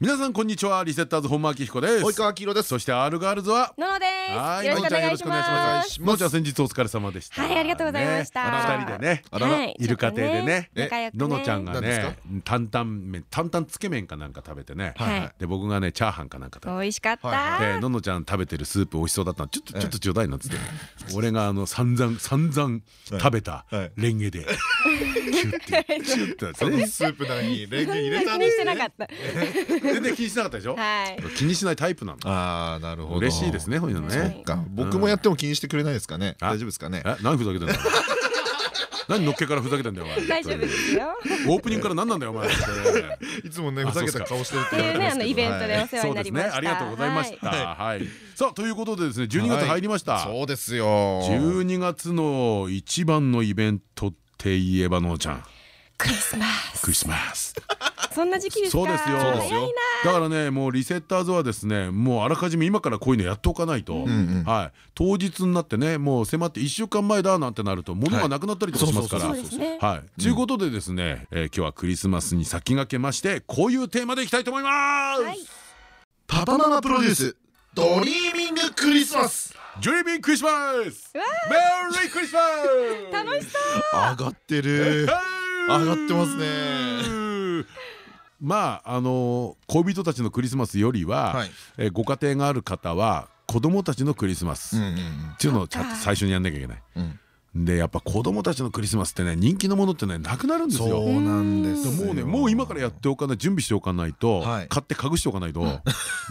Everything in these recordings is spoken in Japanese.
皆さんこんにちは。リセッターズ本間明彦です。及川明です。そして R ガールズは？ののです。よろしくお願いします。もちゃん先日お疲れ様でした。はいありがとうございました。二人でね。はい。いる家庭でね。ののちゃんがね担々麺担々つけ麺かなんか食べてね。はい。で僕がねチャーハンかなんか食べて。美味しかった。はいでののちゃん食べてるスープ美味しそうだったの。ちょっとちょっとちょうだいなっつって。俺があの散々散々食べたはい。レンゲでキュッてそのスープなのにレンゲ入れた。んですねしてなかった。全然気にしなかったでしょ？はい。気にしないタイプなの。ああなるほど。嬉しいですねこういうのそねっか。僕もやっても気にしてくれないですかね。あ。大丈夫ですかね？え何ふざけてんだ 何のっけからふざけてんだよお前。大丈夫ですよ。オープニングから何なんだよお前。いつもねふざけた顔してるっていうねあのイベントでお世話そうですね。になりましたありがとうございました。はい。さあということでですね12月入りました。そうですよ。12月の一番のイベントって言えばのーちゃん。クリスマス。クリスマス。そんな時期ですか？そうですよ。早いな。だからねもうリセッターズはですねもうあらかじめ今からこういうのやっておかないと、んはい、当日になってねもう迫って1週間前だなんてなると物がなくなったりとかしますから。はい、ということでですね、えー今日はクリスマスに先駆けましてこういうテーマでいきたいと思います、はい。パパママプロデュースドリーミングクリスマスジュリーミンクリスマスメリークリスマス楽しそう！上がってる。上がってますね。まああの恋人たちのクリスマスよりは、はい。えーご家庭がある方は子供たちのクリスマス、うんうん。っていうのをちゃんと最初にやんなきゃいけない。うんでやっぱ子供たちのクリスマスってね人気のものってねなくなるんですよ。そうなんですもうねもう今からやっておかない準備しておかないと、はい。買って隠しておかないと、い。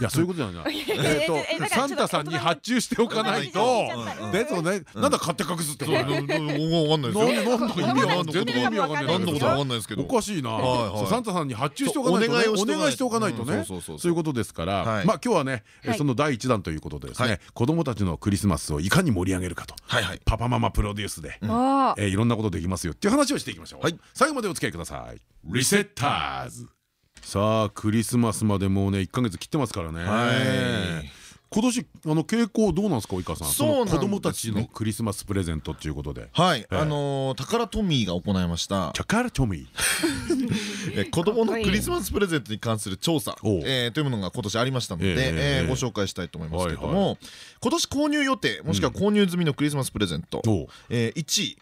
や そういうことじゃない。えっとサンタさんに発注しておかないとでそうねなんだ買って隠すって。わかんないですよ。なんでなん意味わかんない。全然意味わかんない何のことわかんないですけど。おかしいな、はいはい。そうサンタさんに発注しておかないとお願いをしておかない。お願いしておかないとね。うんそうそうそう。そういうことですから、はい。まあ今日はね、その第一弾ということでですね、はい。子供たちのクリスマスをいかに盛り上げるかと、はいはい。パパママプロデュースで、えーいろんなことできますよっていう話をしていきましょう、はい。最後までお付き合いください。リセッターズ。さあクリスマスまでもうね1か月切ってますからね。はい今年あの傾向どうなんですか及川さん？そう子供たちのクリスマスプレゼントっていうことで。はい、ええ。あのー、宝トミーが行いました。チャカラトミーえ子供のクリスマスプレゼントに関する調査、というものが今年ありましたので、ご紹介したいと思いますけれども。今年購入予定もしくは購入済みのクリスマスプレゼント、おう。えー1位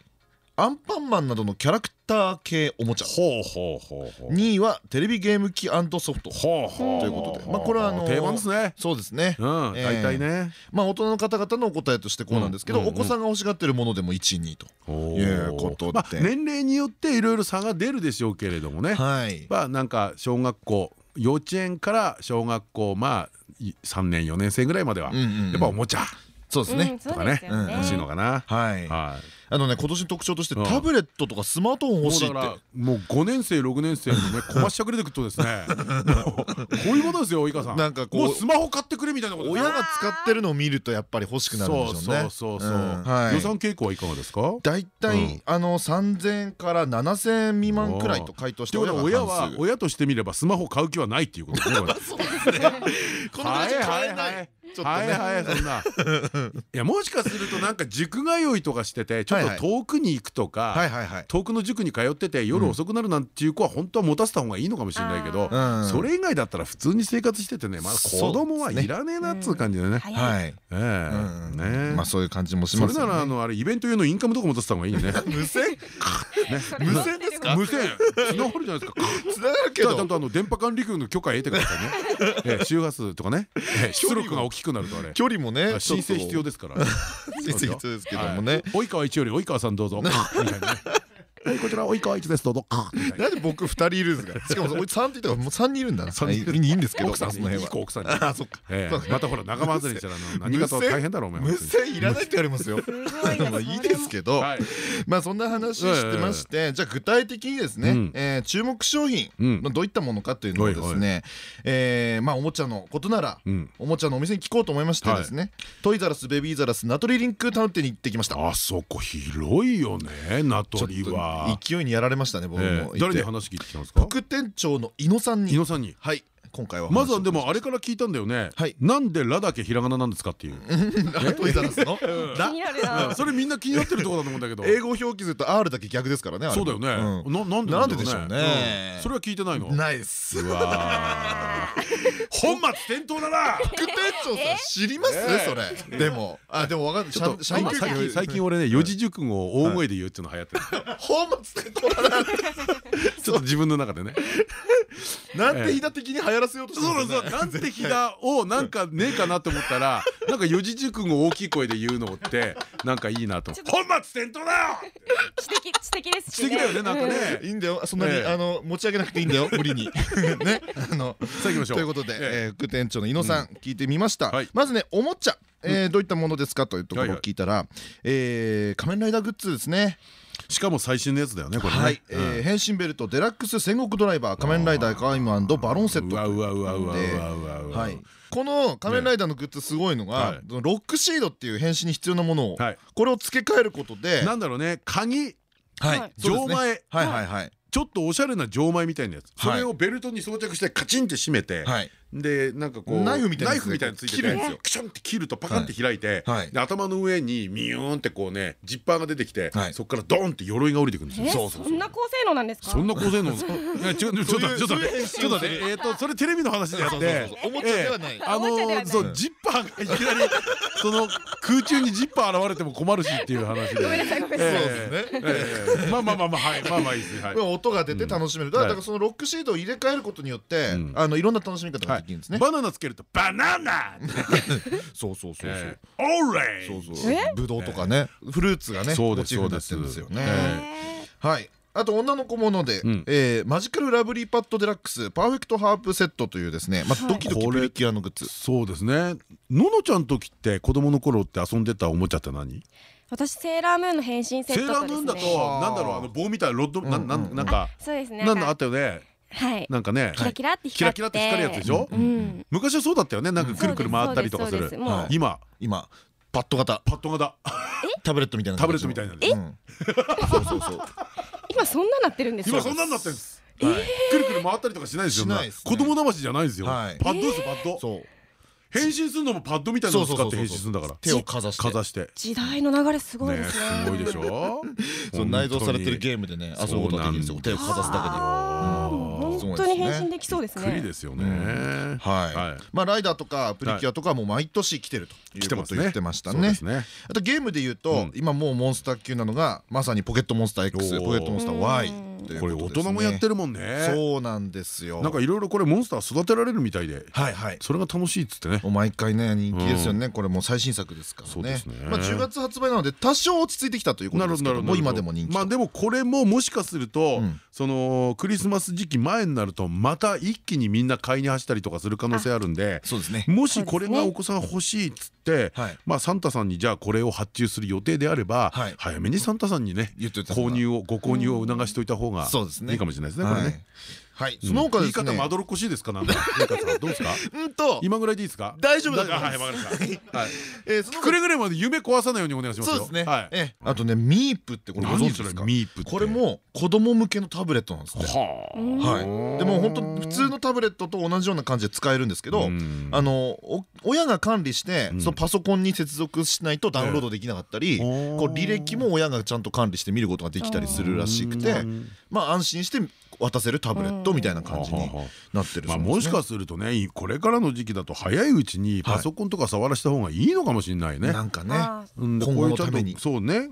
アンパンマンなどのキャラクター系おもちゃ。ほうほうほうほう。2位はテレビゲーム機ソフト。ほうほう。ということで。まあこれはあのー定番ですね。そうですね、大体ね。まあ大人の方々のお答えとしてこうなんですけど、お子さんが欲しがってるものでも1位2位とおいうことで。まあ年齢によっていろいろ差が出るでしょうけれどもね。はい。まあなんか小学校幼稚園から小学校まあ3年4年生ぐらいまではやっぱおもちゃそうですね、うんとかね。欲しいのかな。はい。はい。あのね今年の特徴としてうん。タブレットとかスマートフォン欲しいって。もうだから。もう5年生6年生にね こましゃくれてくるとですね。こういうことですよ及川さん。なんかこうスマホ買ってくれみたいなこと親が使ってるのを見るとやっぱり欲しくなるんでしょうね。そうそうそう予算傾向はいかがですかだいたい、うんあの3000円から7000円未満くらいと回答しって親は親としてみればスマホ買う気はないっていうことですねこれこの形買えないちょっとね。はいはいそんな。いやもしかするとなんか塾通いとかしててちょっと遠くに行くとか、はいはいはい。遠くの塾に通ってて夜遅くなるなんていう子は本当は持たせた方がいいのかもしれないけど、うん。それ以外だったら普通に生活しててねまだ子供はいらねえなっつう感じでね。はい。ね。まあそういう感じもしそれますよね。ならあのあれイベント用のインカムとか持たせた方がいいね。無線？ね。無線か無線。つながるじゃないですか。つながるけじゃあちゃんどとあの電波管理局の許可得てくださいね。ええ周波数とかね、ええ出力が大きくなるとあれ。距離もね申請必要でですから。申請必要ですけどもね。はい。及川一より及川さんどうぞ。みたいなね。はいこちらおいかわいちです。どうぞ。ななんで僕二人いるんですか？しかも俺三って言ったからもう三人いるんだ三人いる。いいんですけど。奥さんその辺は。奥さん。にあそっか。ええ。またほら仲間外れしたら何かと大変だろうお前無線いらないって言われますよ。いいいですけど。はい。まあそんな話してましてじゃあ具体的にですね注目商品うん。まあどういったものかというのをですはいねえーまあおもちゃのことならうん。おもちゃのお店に聞こうと思いましてですねトイザラスベビーザラスナトリリンクタウン店に行ってきました。あそこ広いよね名ちょっ取は。と勢いにやられましたね僕も。誰に話聞いてきたんですか？副店長の井野さんに。井野さんに。はい今回はまずはでもあれから聞いたんだよね。はい。なんでラだけひらがななんですかっていう。それみんな気になってるところだと思うんだけど。英語表記すると R だけ逆ですからねそうだよね。うん。ななんでなんででしょうね。うん。それは聞いてないの？ないです。本末転倒だな！副店長さん知りますえ。それ。でも。あでもわかんない。ちょっと社員今最近最近俺ね四字熟語を大声で言うっていうの流行ってる。本末転倒だな ちょっと自分の中でねなんてひだ的に流行らせようとしてそうそう なんて日だをなんかねえかなって思ったらなんか四字熟語大きい声で言うのって なんかいいなと。本末転倒だよ！知的知的です。し素敵だよねなんかね。いいんだよ。そんなにええ。あの持ち上げなくていいんだよ。無理に。ね。あのさあ行きましょう。ということでええ。ー副店長の井野さん聞いてみました。はい。まずねおもちゃ。えーどういったものですかというところを聞いたらえー仮面ライダーグッズですねしかも最新のやつだよねこれね。はい、えー変身ベルトデラックス戦国ドライバー仮面ライダーカイムバロンセットう。わうわうわうわうでわうわうわ。はい。この仮面ライダーのグッズすごいのはい。がロックシードっていう変身に必要なものをはい。これを付け替えることでなんだろうね。鍵。錠前。はいはいはい。ちょっとおしゃれな錠前みたいなやつ。そはい。れをベルトに装着してカチンって締めてはいでなんかこうナイフみたいなやつでナイフみたいなのついてるんですよクシャンって切るとパカンって開いて頭の上にミューンってこうねジッパーが出てきてはい。そこからドーンって鎧が降りてくるんですよ。えそんな高性能なんですか？そんな高性能。ちょっとちょっとそういう変身ちょっと待ってえっとそれテレビの話であっておもちゃではない。ええあのそうジッパーがいきなり その空中にジッパー現れても困るしっていう話で。ごめんなさいごめんなさい。ええ。ええ。まあまあまあまあはい。まあまあいいです音が出て楽しめる。だからそのロックシードを入れ替えることによってうん。あのいろんな楽しみ方ができるんですね。バナナつけるとバナナ! そうそうそうええオレンジ!そうそうえ？ぶどうとかね。フルーツがねそうですモチーフになってるんですよね。えはい。あと女の子もので、うん。えーマジカルラブリーパッドデラックスパーフェクトハープセットというですね、まあ、はい。ドキドキプリキュアのグッズ。そうですね。ののちゃん時って子供の頃って遊んでたおもちゃって何？私セーラームーンの変身セセーットとですラームーンだとねなんだろうあの棒みたいなロッドなんなんなんかそうですね。なんだあったよね。はいなんかねキラキラって光るやつでしょ？うん。昔はそうだったよね。なんかくるくる回ったりとかする今今パッド型。パッド型。タブレットみたいなタブレットみたいなえ、うん。そうそうそう。今そんななってるんですよ。今そんなんなってるんです。くるくる回ったりとかしないですよ。ね。子供騙しじゃないですよ。はい。パッドですパッド。そう。変身するのもパッドみたいなのを使って変身するんだから。手をかざして。かざして。時代の流れすごいねですね。すごいでしょ？そう内蔵されてるゲームでね遊ぶことができるんですよ。手をかざすだあー。もう本当に変身できそうですびっくりねですよね。はい、はい。まあライダーとかプリキュアとかはもう毎年来てるということを言ってましたね。あとゲームで言うと、うん。今もうモンスター級なのがまさにポケットモンスター X ポケットモンスター Y これ大人もやってるもんね。そうなんですよ。なんかいろいろこれモンスター育てられるみたいで。はいはい。それが楽しいっつってね。もう毎回ね人気ですよね、これもう最新作ですからね。そうですね。まあ10月発売なので多少落ち着いてきたということですけども今でも人気まあでもこれももしかするとうん。そのクリスマス時期前になるとまた一気にみんな買いに走ったりとかする可能性あるんでそうですね。もしこれがお子さん欲しいっつってはいまあサンタさんにじゃあこれを発注する予定であればはい。早めにサンタさんにね購入をご購入を促しておいた方がいいかもしれないですねこれね。はい。その他ですね。言い方まどろっこしいですかなんか。どうですか？うんと。今ぐらいでいいですか？大丈夫だと思います。はいわかりました。はい。えーそのくれぐれも夢壊さないようにお願いしますよ。そうですね。はい。ええ。あとねミープってこれご存知ですか？ミープこれも子供向けのタブレットなんですねはあ。はい。でも本当普通のタブレットと同じような感じで使えるんですけどうん。あのお親が管理してうん。そのパソコンに接続しないとダウンロードできなかったりええこう履歴も親がちゃんと管理して見ることができたりするらしくてうん。まあ安心して渡せるタブレットみたいな感じになってるまあもしかするとねこれからの時期だと早いうちにパソコンとか触らした方がいいのかもしれないね。なんかね。う後のこういうちゃんとために。そうね。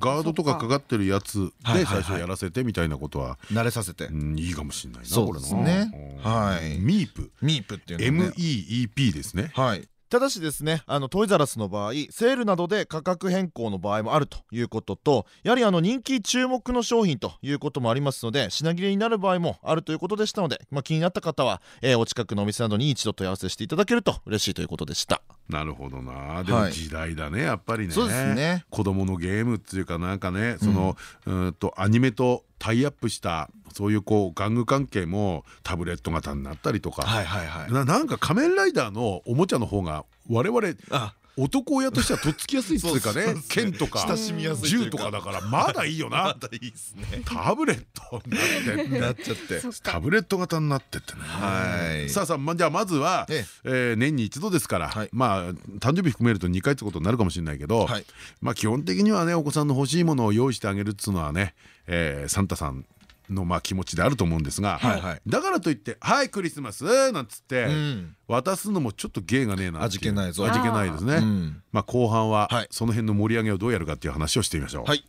ガードとかかかってるやつで最初やらせてみたいなことは。慣れさせて。うんいいかもしれないなそうこれですね。なはい。ミープ。ミープっていうの MEEP ですね。はいただしですねあのトイザラスの場合セールなどで価格変更の場合もあるということとやはりあの人気注目の商品ということもありますので品切れになる場合もあるということでしたので、まあ、気になった方は、えーお近くのお店などに一度問い合わせしていただけると嬉しいということでした。なるほどな。でもはい。時代だねやっぱりね。そうですね。子供のゲームっていうかなんかねそのうーんとアニメとタイアップしたそういうこう玩具関係もタブレット型になったりとか。はいはいはい。ななんか仮面ライダーのおもちゃの方が我々あ男親としてはとっつきやすいっていうかね剣とか親しみやすいという銃かとかだからまだいいよな。だいいですね。タブレットになって。なっちゃって。タブレット型になってってね。はい。さあさあまじゃあまずはええ。ー年に一度ですからはい。まあ誕生日含めると2回ってことになるかもしれないけどはい。まあ基本的にはねお子さんの欲しいものを用意してあげるっつうのはねえーサンタさんのまあ気持ちであると思うんですがはいはい。だからといって「はいクリスマス」なんつってうん。渡すのもちょっと芸がねえな味気ないぞ。味気ないですね。うん。まあ後半ははい。その辺の盛り上げをどうやるかっていう話をしてみましょう。はい。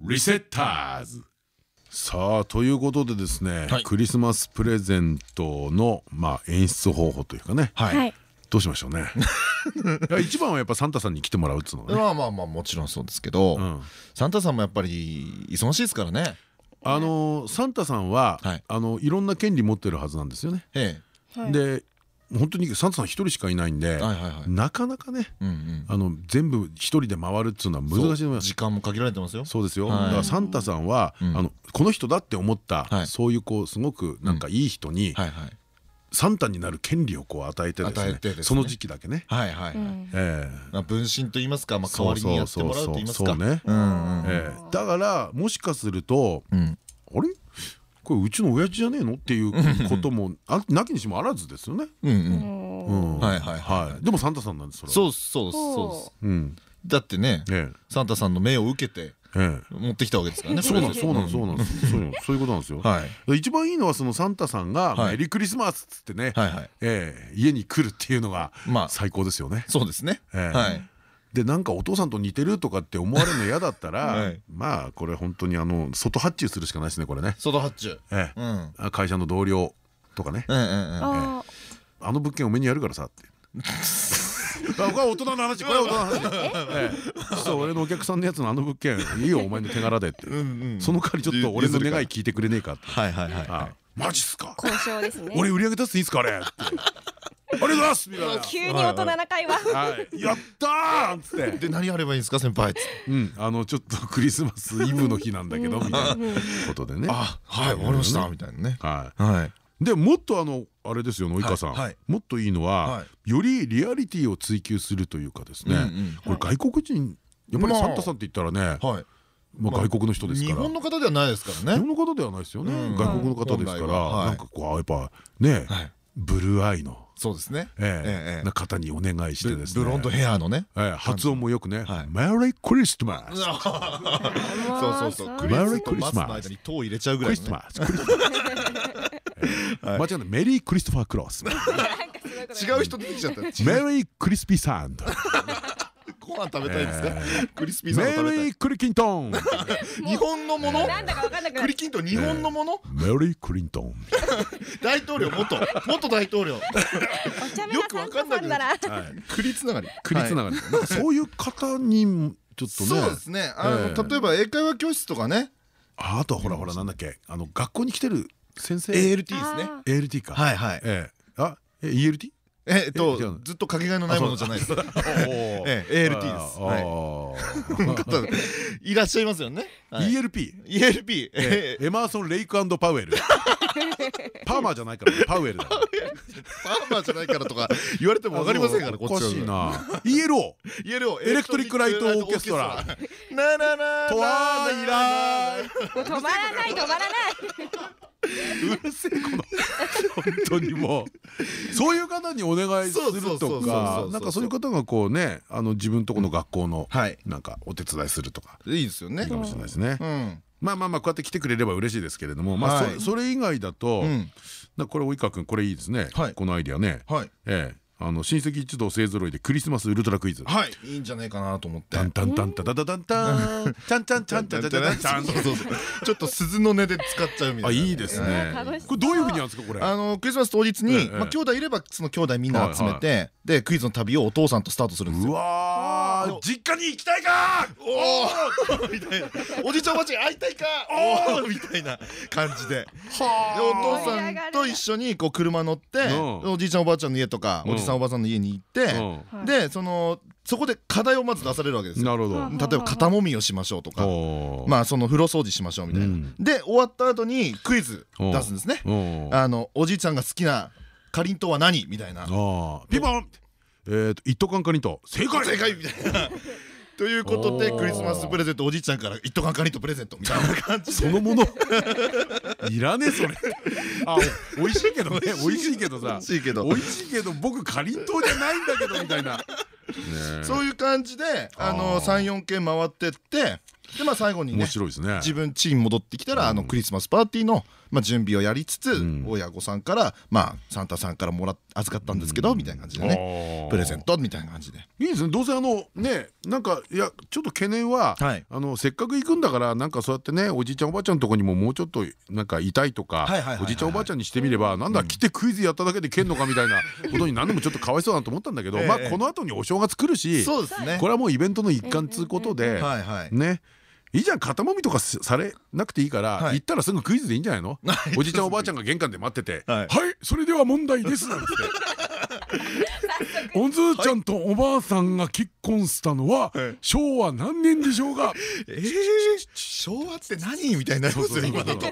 リセッターズ。さあということでですね、はい。クリスマスプレゼントのまあ演出方法というかね。は。はい。いどうしましょうね。一番はやっぱサンタさんに来てもらうっつうのがね、まあまあまあもちろんそうですけど、うん。サンタさんもやっぱり忙しいですからね。あのーサンタさんは、はいあのいろんな権利持ってるはずなんですよね。えはいで本当にサンタさん一人しかいないんで。なかなかね。あの全部一人で回るっつうのは難しいと思います。時間も限られてますよ。そうですよ、はいだからサンタさんは、うんあのこの人だって思った、はいそういうこうすごくなんかいい人に、サンタになる権利をこう与えてですねその時期だけね。はいはい分身と言いますか、まあ代わりにやってもらうと言いますか。だからもしかするとうん。あれ？これうちの親父じゃねえの？っていうこともあなきにしもあらずですよね。はいはいはい。でもサンタさんなんですそれは。そうそうそうだってね、えサンタさんの命を受けてええ持ってきたわけですからね。えそうなんですそうなんですうそうなんですそういうことなんですよ。はい一番いいのはそのサンタさんが「はいメリークリスマス」っつってね。ええ家に来るっていうのがまあ最高ですよね。そうですね。ええはい。でなんかお父さんと似てるとかって思われるの嫌だったら、はいまあこれ本当にあの外発注するしかないですねこれね、外発注。ええ会社の同僚とかね、あの物件お目にやるからさって。あこれは大人の話。これは大人の話。え？え実は俺のお客さんのやつのあの物件いいよお前の手柄でって。うんうん。その代わりちょっと俺の願い聞いてくれねえかって。はいはいはいはあマジっすか？ー交渉ですね。俺売り上げ出していいっすかあれって。ありがとうございます。みたいな急に大人な会話。はいやったーっつって。い。で何やればいいんですか？先輩。っつって。うん、あのちょっとクリスマスイブの日なんだけどみたいなことでね。あはいわかりました。みたいなね。ははい。い。でもっとあのあれですよ野井川さん、もっといいのは、はよりリアリティを追求するというかですね、これ外国人やっぱりまあサンタさんって言ったらね、はい。まあ外国の人ですから。日本の方ではないですからね。日本の方ではないですよね、うん。外国の方ですから、なんかこうやっぱね、はい。ブルーアイの、そうですね。ええな方にお願いしてブですね。ブロンドヘアのね。ええ発音もよくね。はい「メリークリスマス」そうそうそう。クリスマスの間に「と」を入れちゃうぐクらい。クリスマス間違いない。メリークリストファークロス。メ違う人出てきちゃった。リークリスピーサンド。ご飯食べたいですか。クリスピーさんメを食べたい。リークリキントン。日本のもの。クリキントン日本のもの？メリークリントン。大統領？元？元大統領。お茶目なサンタさんだなはい。クリつながり。クリつながり。なんかそういう方にちょっとね。そうですね。あええの例えば英会話教室とかね。ああとはほらほらなんだっけあの学校に来てる先生。ALT ですね。あ ALT か。はいはい。ええ。あえ ELT？えっとずっとかけがえのないものじゃないです。ええ ALT です。はい。はいらっしゃいますよね。はい ELP。ELP。ええエマーソン・レイクパウエル。パーマーじゃないから パウエルだ。パーマーじゃないからとか言われてもわかりませんからこっちはおかしいな。ELO。イエローエレクトリックライトオーケストラ。なななトワイライもう止まらない止まらないうるせえこの本当にもう。そういう方にお願いするとかなんかそういう方がこうねあの自分とこの学校のはい。なんかお手伝いするとか。いいですよね。いいかもしれないですね。う。ん。まあまあまあこうやって来てくれれば嬉しいですけれどもまあはい。そそれ以外だとこれ及川君これいいですね。はい。このアイディアね。はい。ええあの親戚一同勢ぞろいでクリスマスウルトラクイズ。はい。いいんじゃないかなと思って。タンタンタンタタタタンタンチャンチャン。チャンチャンチャンチャンチャンそうそうそう。ちょっと鈴の音で使っちゃうみたいな。あいいですね。これどういうふうにやるんですかこれ？あのクリスマス当日に、ええ。まあ兄弟いればその兄弟みんな集めて、でクイズの旅をお父さんとスタートするんですうよ。実家に行きたいか！おお みたいな。おじいちゃんおばあちゃん会いたいか！おおみたいな感じで。でお父さんと一緒にこう車乗ってうんおじいちゃんおばあちゃんの家とかうん。おじさんおばあさんの家に行ってうでそのそこで課題をまず出されるわけですよ。んなるほど。うん例えば肩もみをしましょうとか。まあその風呂掃除しましょうみたいな。うん。で終わった後にクイズ出すんですね。うんあのおじいちゃんが好きなかりんとうは何？みたいな。ピンえっと一斗缶カリンと正解！正解！みたいな。ということでクリスマスプレゼントおじいちゃんから一斗缶カリンとプレゼントみたいな感じで。そのもの？いらねえそれ。あお美味しいけどね。美味しいけどさ。美味しいけど。美味しいけど僕かりんとうじゃないんだけどみたいな。そういう感じであのあー34軒回ってってでまあ最後にね面白いですね。自分チーム戻ってきたらあのクリスマスパーティーのまあ準備をやりつつん。親御さんからまあサンタさんからもらっ預かったんですけどみたいな感じでね。ねプレゼントみたいな感じで。いいですね。どうせあのねなんかいやちょっと懸念は、はい。あのせっかく行くんだからなんかそうやってねおじいちゃんおばあちゃんのとこにももうちょっとなんかいたいとかおじいちゃんおばあちゃんにしてみればなんだ来てクイズやっただけで蹴んのかみたいなことになるのもちょっとかわいそうだなと思ったんだけど、ええ。まあこの後にお正月来るしそうですね。これはもうイベントの一環っつうことでねいいじゃん肩もみとかさされなくていいから、はい。行ったらすぐクイズでいいんじゃないの？はい。おじいちゃんおばあちゃんが玄関で待ってて「ははいい、それでは問題です」なんて。おずーちゃんとおばあさんが結婚したのははい。昭和何年でしょうか？えー昭和って何みたいになりますよ今だと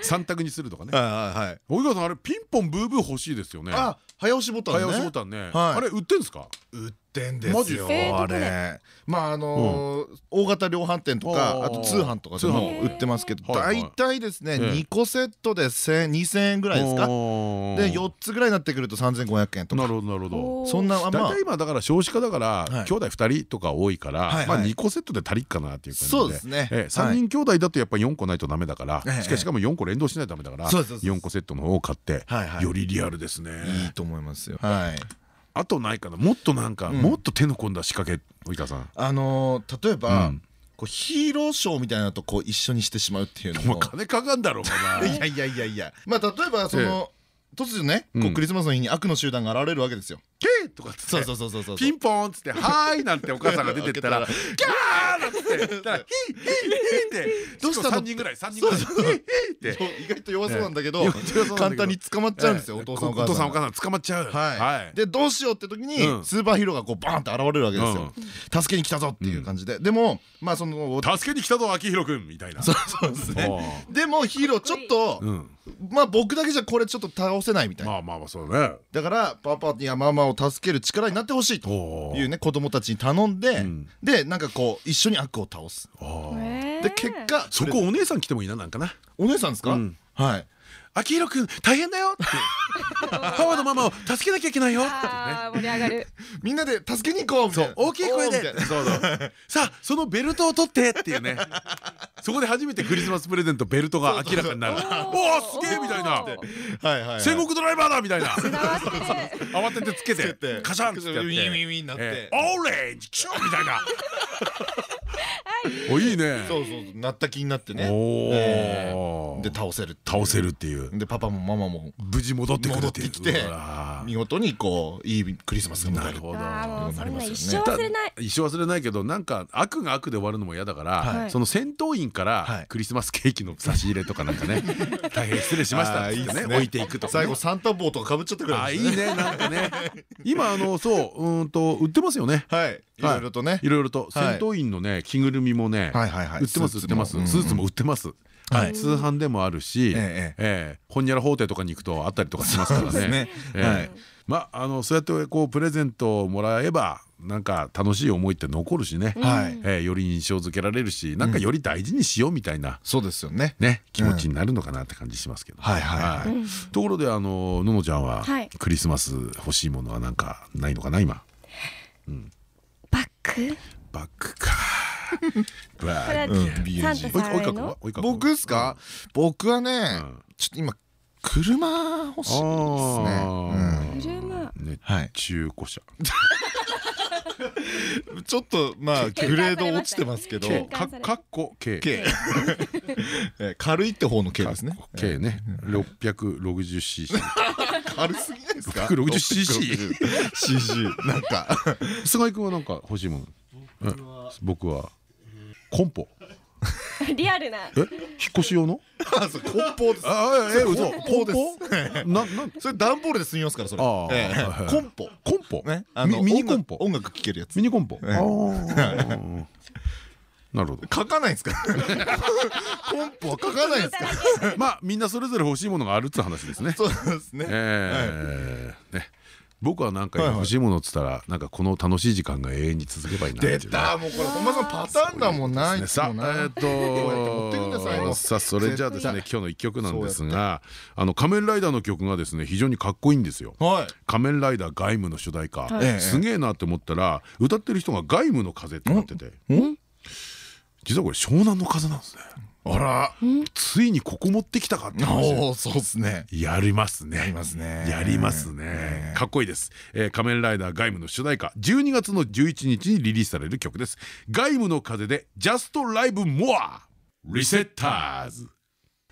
三択にするとかね。はいはいはい。及川さんあれピンポンブーブー欲しいですよね。あ早押しボタンね。早押しボタンね。はい。あれ売ってんすか？売ってんですマジよえーあれまああのー大型量販店とかあと通販とかでも売ってますけど大体ですねええ。2個セットで1000 2000円ぐらいですか？で4つぐらいになってくると3500円とか。なるほどなるほど。そんなま大あ体今だから少子化だからはい。兄弟2人とか多いからはいはい。まあ2個セットで足りっかなっていう感じで。そうですね。ええ3人兄弟だとやっぱ4個ないとダメだからええしかしかも4個連動しないとダメだからそうです。そうです。4個セットの方を買ってはいはい。よりリアルですね。いいと思いますよ。はい。あとないかな？もっとなんかうん。もっと手の込んだ仕掛け及川さん。あのー例えばうん。こうヒーローショーみたいなのとこう一緒にしてしまうっていうのも。金かかんだろお前。いやいやいやいや。まあ例えばその突如ねこううんクリスマスの日に悪の集団が現れるわけですよ。ケー！とかっつってそうそうそうそうそう。ピンポーンっつって「はーい」なんてお母さんが出てったら「ギャー!」なんつってだから「ヒーヒーヒー」って。どうしたの3人ぐらい3人ぐらい「ヒーヒー」って。意外と弱そうなんだけど簡単に捕まっちゃうんですよお父さんお母さんお父さん。お母さん捕まっちゃう。はい、でどうしようって時にうん。スーパーヒーローがこうバーンって現れるわけですよ、助けに来たぞっていう感じで、でもまあその助けに来たぞ秋広くんみたいな。そうですね。おでもヒーローちょっと、うんまあ僕だけじゃこれちょっと倒せないみたいな、まあまあまあそうだね。だからパパやママを助ける力になってほしいとおいうね子供たちに頼んで、ん。でなんかこう一緒に悪を倒す。で結果そこお姉さん来てもいいななんかなお姉さんですか、うん。はい。秋広くん大変だよ。っ てパパとママを助けなきゃいけないよ。ってねあー盛り上がる。みんなで助けに行こうみたいな。大きい声で。さあそのベルトを取ってっていうねそこで初めてクリスマスプレゼントベルトが明らかになる。おおすげえみたいな。はいはいはい。戦国ドライバーだみたいな。慌ててつけてカシャンってやって。ウィンウィンウィンになってええオレンジキシュンみたいな おいいね。そうそうなった気になってね。で倒せる倒せるっていう。でパパもママも。無事戻ってくるっていう戻ってきて見事にこういいクリスマスが迎える。なるほど。一生な忘れない。一生忘れないけどなんか悪が悪で終わるのも嫌だから、はい。その戦闘員かはい。らクリスマスケーキの差し入れとかなんかね。大変失礼しました。ってね置いていくと最後サンタ帽とかかぶっちゃってくれるんあですね。いいね。なんかね。今あのそううーんと売ってますよね。はい。い。ろいろとね。いろいろと。戦はい。闘員のね着ぐるみもねはいはいはい。売ってます売ってます。スーツも売ってます。はい。通販でもあるしえええほんにゃら法廷とかに行くとあったりとかしますからね。はい。まああのそうやってこうプレゼントをもらえばなんか楽しい思いって残るしね。はい。えーより印象付けられるしなんかより大事にしようみたいなそうですよね。ね気持ちになるのかなって感じしますけど。はいはいはい。い。ところであのののちゃんははい。クリスマス欲しいものはなんかないのかな今？バッグ？バッグかバこれはッグう。僕っすか？僕はねうん。ちょっと今車欲しいですね。あ車。ねはい中古車うんちょっとまあ グレード落ちてますけど。かかっこ K K え軽いって方の K ですね。K ね。660cc 軽すぎないですか？660cc CC なんか。菅井君はなんか欲しいもの？え僕はコンポ。リアルな。え？引っ越し用の？あそう梱包です。ああえ嘘。梱包です。梱包 ななん？それ段ボールで済みますからそれ。コンポ。コンポ？ね。あのミミニコンポ？音楽聴けるやつ。ミニコンポ？なるほど。書かないんですか？コンポは書かないんですか？まあみんなそれぞれ欲しいものがあるっつう話ですね。そうですね。ええ。ね僕はなんか欲しいものっつったらなんかこの楽しい時間が永遠に続けばいいな出たもうこれ本間さんパターンだもんなね。さあ えっと後。さあそれじゃあですね絶 今日の一曲なんですがあの仮面ライダーの曲がですね非常にかっこいいんですよ。はい。仮面ライダー外務の主題歌。ええ。すげえなって思ったら歌ってる人が外務の風ってなってて。ん？実はこれ湘南の風なんですねあらついにここ持ってきたかってそうですねやりますね。やりますねやりますね。かっこいいです。えー仮面ライダー外務の主題歌、12月の11日にリリースされる曲です。外務の風で Just Live More リセッターズ。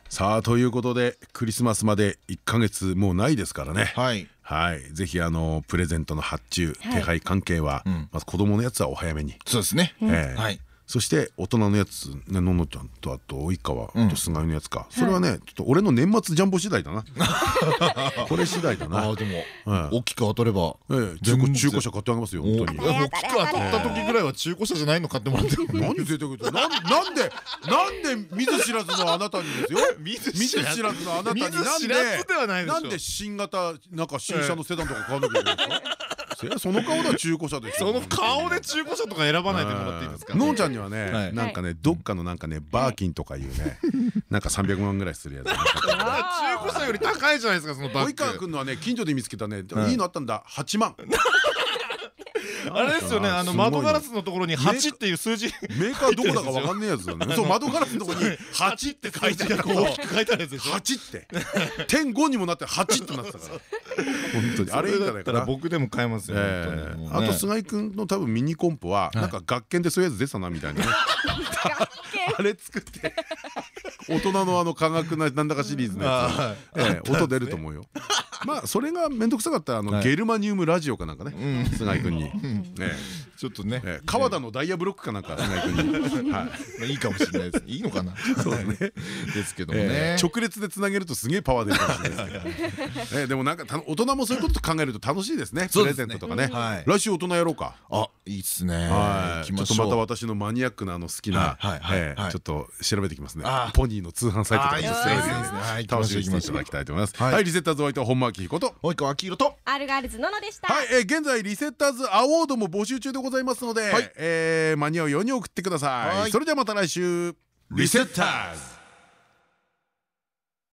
さあということでクリスマスまで1ヶ月もうないですからね。はいはい、ぜひあのプレゼントの発注、はい手配関係は、んまず子供のやつはお早めに。そうですねええはいそして大人のやつねののちゃんとあと及川うん。と菅井のやつか、それはねちょっと俺の年末ジャンボ次第だな。これ次第だな。ああでもはい大きく当たればええ中古中古車買ってあげますよ本当に。お大きく当たった時ぐらいは中古車じゃないの買ってもらっても 何贅沢言なんなんでなんで見ず知らずのあなたにですよ。見 ず見ず知らずのあなたに。なんではなんで新型なんか新車のセダンとか買わなきゃいけないんですかその顔だ中古車でその顔で中古車とか選ばないでもらっていいですか？のんちゃんにははねい。なんかねどっかのなんかねバーキンとかいうね なんか300万ぐらいするやつ。中古車より高いじゃないですかそのバッ及川グ君のはね近所で見つけたねはい。いいのあったんだ。8万。あれですよねあの窓ガラスのところに8っていう数字。メーカーどこだかわかんねえやつだね。そう窓ガラスのとこに8って書いてある大きく書いてあるやつでしょ。8って。点5にもなって8ってなってたから 本当に。あれいいんじゃないかな。僕でも買えますよあと菅井君の多分ミニコンポはなんか学研でそういうやつ出てたなみたいな。ね あれ作って大人のあの科学ななんだかシリーズのやあつええ音出ると思うよまあそれが面倒くさかったらあのはい。ゲルマニウムラジオかなんかねうん。菅井君に。え ちょっとね。川田のダイヤブロックかなんか菅井君に。はい。まあいいかもしれないです。いいのかな？そうね。ですけどね。え直列でつなげるとすげえパワー出るかもしれないですけど ええでもなんかた大人もそういうこと考えると楽しいですね。プレゼントとかね。はい。来週大人やろうか。あいいっすね。はい、ちょっとまた私のマニアックなあの好きな、ちょっと調べてきますね。あ。ポニーの通販サイトとか楽しみにしていただきたいと思います。はい、リセッターズお相手は本間明彦と。及川明宏とアルガールズののでしたはい、えー現在リセッターズアワードも募集中でございますので、はいえー間に合うように送ってください。はいそれではまた来週。リセッターズ。